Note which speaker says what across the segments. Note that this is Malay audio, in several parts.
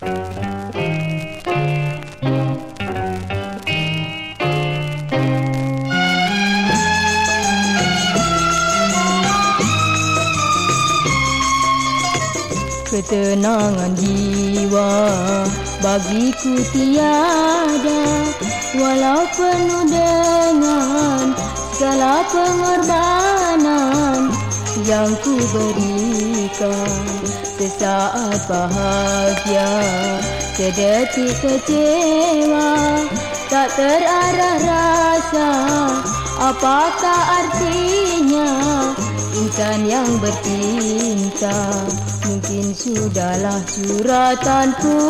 Speaker 1: Ketenangan jiwa bagiku tiada Walau penuh dengan segala pengorbanan Yang ku berikan. Sesaat bahagia Sedetik kecewa tak terarah rasa. Apakah artinya insan yang bercinta? Mungkin sudahlah suratanku.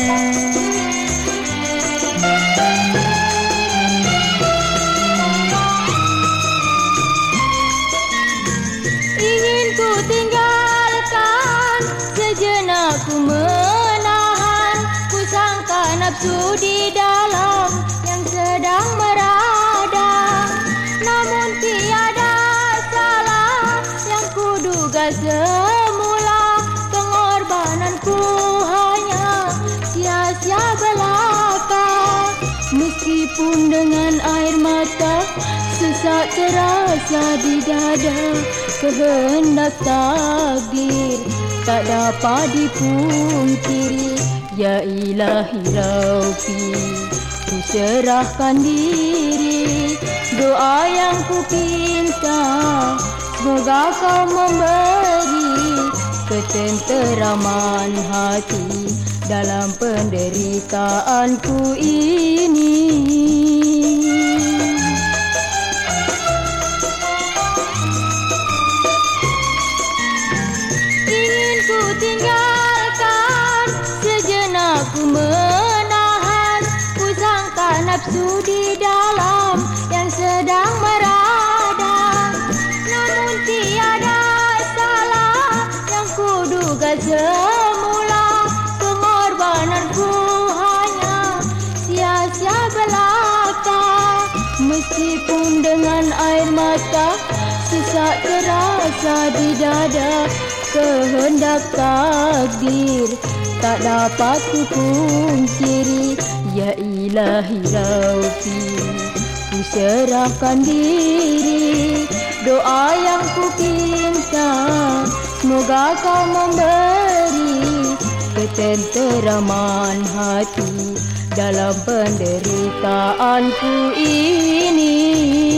Speaker 1: Ingin di dalam yang sedang meradang Namun tiada salah yang ku duga semula. Pengorbananku hanya sia-sia belaka. Meskipun dengan air mata Sesak terasa di dada Kehendak takdir Tak dapat dipungkiri Ya ilahi raufi Ku serahkan diri. Doa yang ku pinta Semoga kau memberi Ketenteraman hati Dalam penderitaanku ini nafsu di dalam Yang sedang meradang Namun tiada salah Yang ku duga semula. Pengorbananku hanya Sia-sia belaka. Meskipun dengan air mata Sesak terasa di dada. Kehendak takdir Tak dapat ku pungkiri Ya ilahi raufi Ku serahkan diri Doa yang ku pinta. Semoga kau memberi Ketenteraman hati Dalam penderitaanku ini